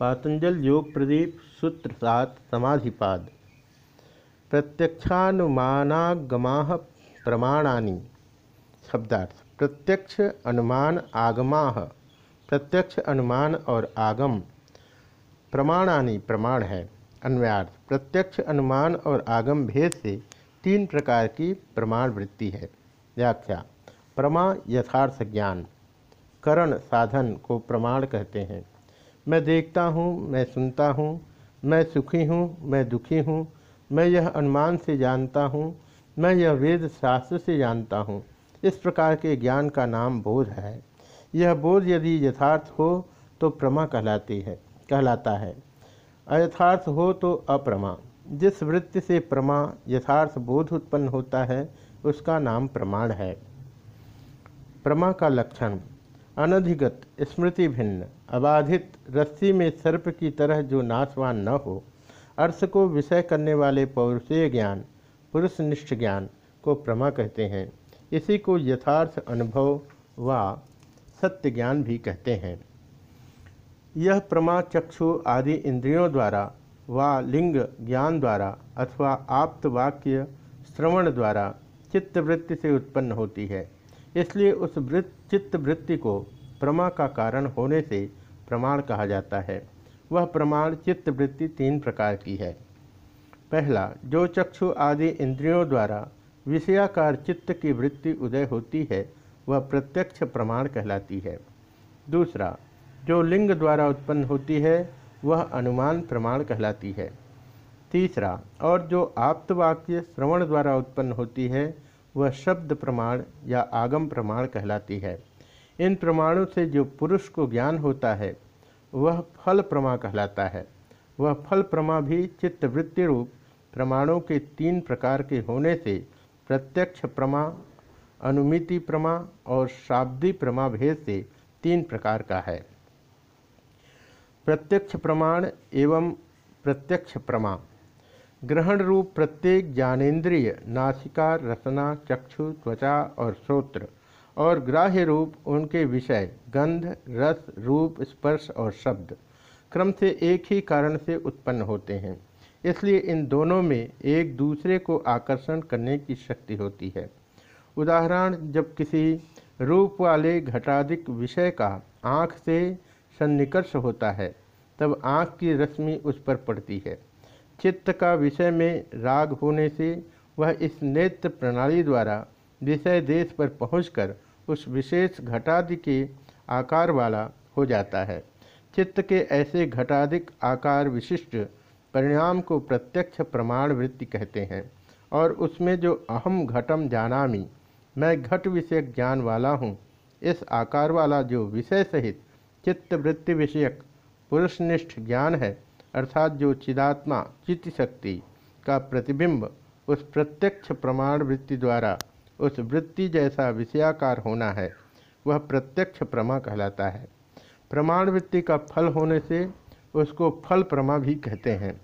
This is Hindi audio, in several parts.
पातंजल योग प्रदीप सूत्र सात समाधिपाद। प्रत्यक्षानुमानागमा प्रमाणानि। शब्दार्थ, प्रत्यक्ष अनुमान आगमा। प्रत्यक्ष अनुमान और आगम। प्रमाणानि प्रमाण है। अन्वयार्थ, प्रत्यक्ष अनुमान और आगम भेद से तीन प्रकार की प्रमाण वृत्ति है। व्याख्या, प्रमा यथार्थ ज्ञान। करण साधन को प्रमाण कहते हैं। मैं देखता हूँ, मैं सुनता हूँ, मैं सुखी हूँ, मैं दुखी हूँ, मैं यह अनुमान से जानता हूँ, मैं यह वेद शास्त्र से जानता हूँ। इस प्रकार के ज्ञान का नाम बोध है। यह बोध यदि यथार्थ हो तो प्रमा कहलाती है, कहलाता है। अयथार्थ हो तो अप्रमा। जिस वृत्ति से प्रमा यथार्थ बोध उत्पन्न होता है, उसका नाम प्रमाण है। प्रमा का लक्षण। अनधिगत, स्मृति भिन्न, अबाधित, रस्सी में सर्प की तरह जो नाशवान न हो अर्थ को विषय करने वाले पौरुषीय ज्ञान, पुरुषनिष्ठ ज्ञान को प्रमा कहते हैं। इसी को यथार्थ अनुभव व सत्य ज्ञान भी कहते हैं। यह प्रमा, चक्षु आदि इंद्रियों द्वारा व लिंग ज्ञान द्वारा अथवा आप्त वाक्य, श्रवण द्वारा चित्तवृत्ति से उत्पन्न होती है। इसलिए उस वृत्त चित्त वृत्ति को प्रमा का कारण होने से प्रमाण कहा जाता है। वह प्रमाण चित्त वृत्ति तीन प्रकार की है। पहला, जो चक्षु आदि इंद्रियों द्वारा विषयाकार चित्त की वृत्ति उदय होती है, वह प्रत्यक्ष प्रमाण कहलाती है। दूसरा, जो लिंग द्वारा उत्पन्न होती है, वह अनुमान प्रमाण कहलाती है। तीसरा, और जो आप्तवाक्य श्रवण द्वारा उत्पन्न होती है वह शब्द प्रमाण या आगम प्रमाण कहलाती है। इन प्रमाणों से जो पुरुष को ज्ञान होता है, वह फल प्रमा कहलाता है। वह फल प्रमा भी चित्तवृत्ति रूप प्रमाणों के तीन प्रकार के होने से प्रत्यक्ष प्रमा, अनुमिति प्रमा और शाब्दी प्रमा भेद से तीन प्रकार का है। प्रत्यक्ष प्रमाण एवं प्रत्यक्ष प्रमा। ग्रहण रूप प्रत्येक ज्ञानेन्द्रिय, नासिका, रसना, चक्षु, त्वचा और श्रोत्र और ग्राह्य रूप उनके विषय, गंध, रस, रूप, स्पर्श और शब्द क्रम से एक ही कारण से उत्पन्न होते हैं। इसलिए इन दोनों में एक दूसरे को आकर्षण करने की शक्ति होती है। उदाहरण, जब किसी रूप वाले घटाधिक विषय का आँख से सन्निकर्ष होता है, तब आँख की रश्मि उस पर पड़ती है। चित्त का विषय में राग होने से वह इस नेत्र प्रणाली द्वारा विषय देश पर पहुंचकर उस विशेष घटादि के आकार वाला हो जाता है। चित्त के ऐसे घटाधिक आकार विशिष्ट परिणाम को प्रत्यक्ष प्रमाण वृत्ति कहते हैं और उसमें जो अहम घटम जानामी, मैं घट विषय ज्ञान वाला हूँ, इस आकार वाला जो विषय सहित चित्त वृत्ति विषयक पुरुषनिष्ठ ज्ञान है अर्थात जो चिदात्मा चित्त शक्ति का प्रतिबिंब उस प्रत्यक्ष प्रमाण वृत्ति द्वारा उस वृत्ति जैसा विषयाकार होना है, वह प्रत्यक्ष प्रमा कहलाता है। प्रमाण वृत्ति का फल होने से उसको फल प्रमा भी कहते हैं।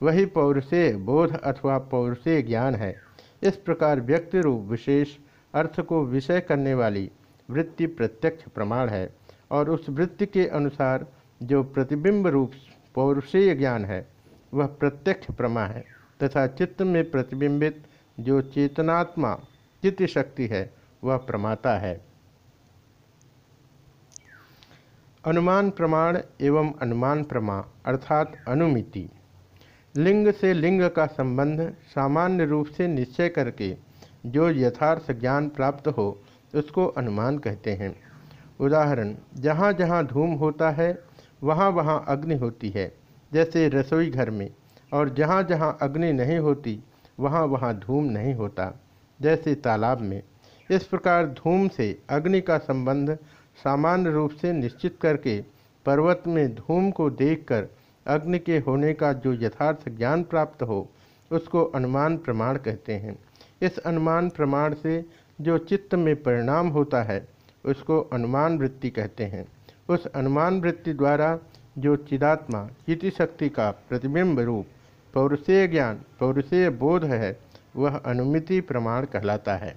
वही पौरुषेय बोध अथवा पौरुषेय ज्ञान है। इस प्रकार व्यक्ति रूप विशेष अर्थ को विषय करने वाली वृत्ति प्रत्यक्ष प्रमाण है और उस वृत्ति के अनुसार जो प्रतिबिंब रूप पौरुषेय ज्ञान है, वह प्रत्यक्ष प्रमा है, तथा चित्त में प्रतिबिंबित जो चेतनात्मा चित्त शक्ति है, वह प्रमाता है। अनुमान प्रमाण एवं अनुमान प्रमा अर्थात अनुमिति। लिंग से लिंग का संबंध सामान्य रूप से निश्चय करके जो यथार्थ ज्ञान प्राप्त हो, उसको अनुमान कहते हैं। उदाहरण, जहाँ जहाँ धूम होता है वहाँ वहाँ अग्नि होती है, जैसे रसोई घर में। और जहाँ जहाँ अग्नि नहीं होती, वहाँ वहाँ धूम नहीं होता, जैसे तालाब में। इस प्रकार धूम से अग्नि का संबंध सामान्य रूप से निश्चित करके पर्वत में धूम को देखकर अग्नि के होने का जो यथार्थ ज्ञान प्राप्त हो, उसको अनुमान प्रमाण कहते हैं। इस अनुमान प्रमाण से जो चित्त में परिणाम होता है, उसको अनुमान वृत्ति कहते हैं। उस अनुमान वृत्ति द्वारा जो चिदात्मा चिति शक्ति का प्रतिबिंब रूप, पौरुषेय ज्ञान, पौरुषेय बोध है, वह अनुमिति प्रमाण कहलाता है।